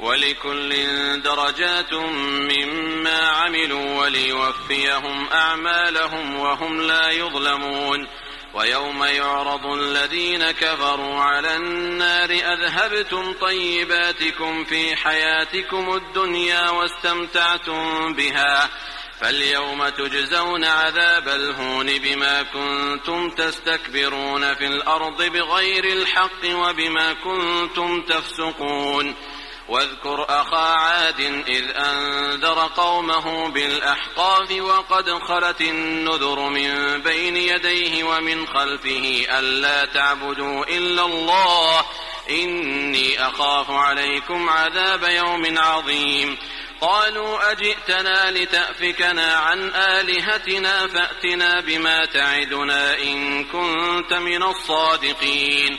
ولكل درجات مما عملوا وليوفيهم أعمالهم وهم لا يظلمون. ويوم يعرض الذين كفروا على النار أذهبتم طيباتكم في حياتكم الدنيا واستمتعتم بها. فاليوم تجزون عذاب الهون بما كنتم تستكبرون في الأرض بغير الحق وبما كنتم تفسقون. واذكر أخا عاد إذ أنذر قومه بالأحقاف وقد خلت النذر من بين يديه ومن خلفه ألا تعبدوا إلا الله إني أخاف عليكم عذاب يوم عظيم. قالوا أجئتنا لتأفكنا عن آلهتنا فأتنا بما تعدنا إن كنت من الصادقين.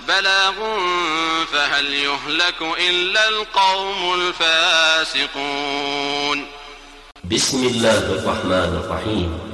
بلاغ فهل يهلك إلا القوم الفاسقون؟ بسم الله الرحمن الرحيم.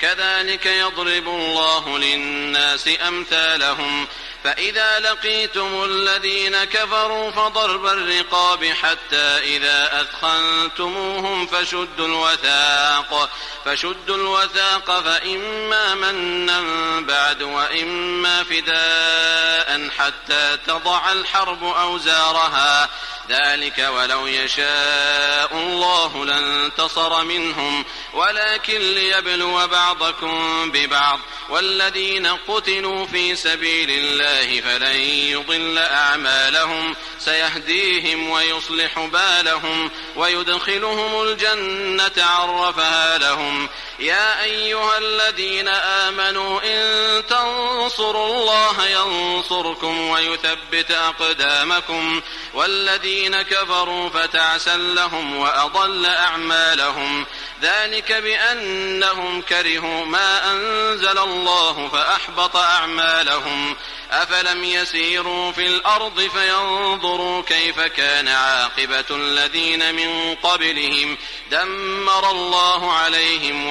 كذلك يضرب الله للناس أمثالهم فإذا لقيتم الذين كفروا فضرب الرقاب حتى إذا أثخنتموهم فشدوا الوثاق فشدوا الوثاق فإما منا بعد وإما فداء حتى تضع الحرب أوزارها. ذلك ولو يشاء الله لانتصر منهم ولكن ليبلو بعضكم ببعض. والذين قتلوا في سبيل الله فلن يضل أعمالهم سيهديهم ويصلح بالهم ويدخلهم الجنة عرفها لهم. يا أيها الذين آمنوا إن تنصروا الله ينصركم ويثبت أقدامكم والذين كفروا فتعسا لهم وأضل أعمالهم ذلك بأنهم كرهوا ما أنزل الله فأحبط أعمالهم أفلم يسيروا في الأرض فينظروا كيف كان عاقبة الذين من قبلهم دمر الله عليهم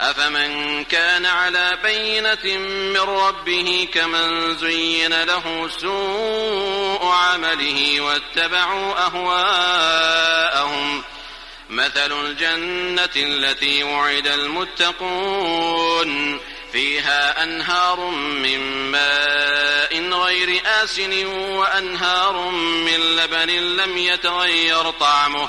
أفمن كان على بينة من ربه كمن زين له سوء عمله واتبعوا أهواءهم. مثل الجنة التي وعد المتقون. فيها أنهار من ماء غير آسن وأنهار من لبن لم يتغير طعمه.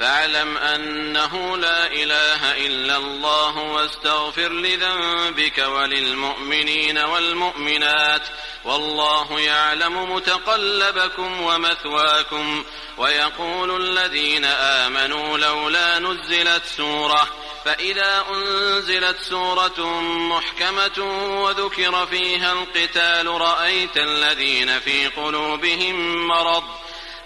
فاعلم أنه لا إله إلا الله واستغفر لذنبك وللمؤمنين والمؤمنات والله يعلم متقلبكم ومثواكم ويقول الذين آمنوا لولا نزلت سورة فإذا أنزلت سورة محكمة وذكر فيها القتال رأيت الذين في قلوبهم مرض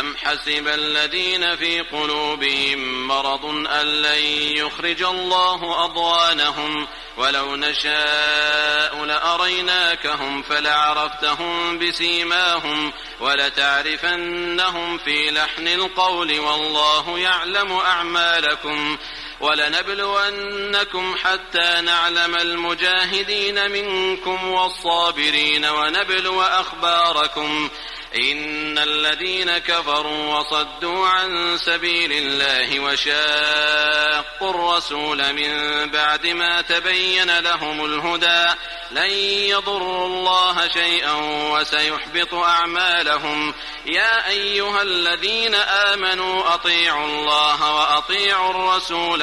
أم حسب الذين في قلوبهم مرض أن لن يخرج الله أضوانهم ولو نشاء لأريناكهم فلعرفتهم بسيماهم ولتعرفنهم في لحن القول والله يعلم أعمالكم ولنبلونكم حتى نعلم المجاهدين منكم والصابرين ونبلو أخباركم. إن الذين كفروا وصدوا عن سبيل الله وشاقوا الرسول من بعد ما تبين لهم الهدى لن يضروا الله شيئا وسيحبط أعمالهم. يا أيها الذين آمنوا أطيعوا الله وأطيعوا الرسول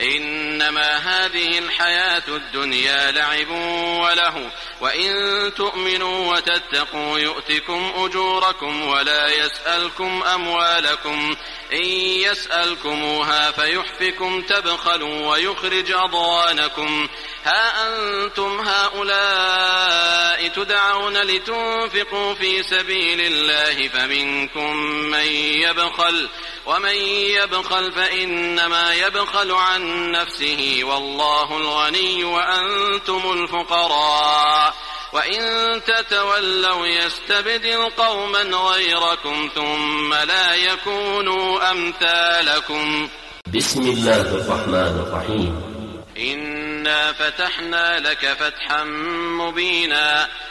إنما هذه الحياة الدنيا لعب وله وإن تؤمنوا وتتقوا يؤتكم أجوركم ولا يسألكم أموالكم إن يسألكموها فيحفكم تبخلوا ويخرج أضوانكم ها أنتم هؤلاء تدعون لتنفقوا في سبيل الله فمنكم من يبخل ومن يبخل فإنما يبخل عن نفسه والله الغني وأنتم الفقراء. وإن تتولوا يستبدل قوما غيركم ثم لا يكونوا أمثالكم. بسم الله الرحمن الرحيم. إنا فتحنا لك فتحا مبينا.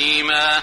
أثيما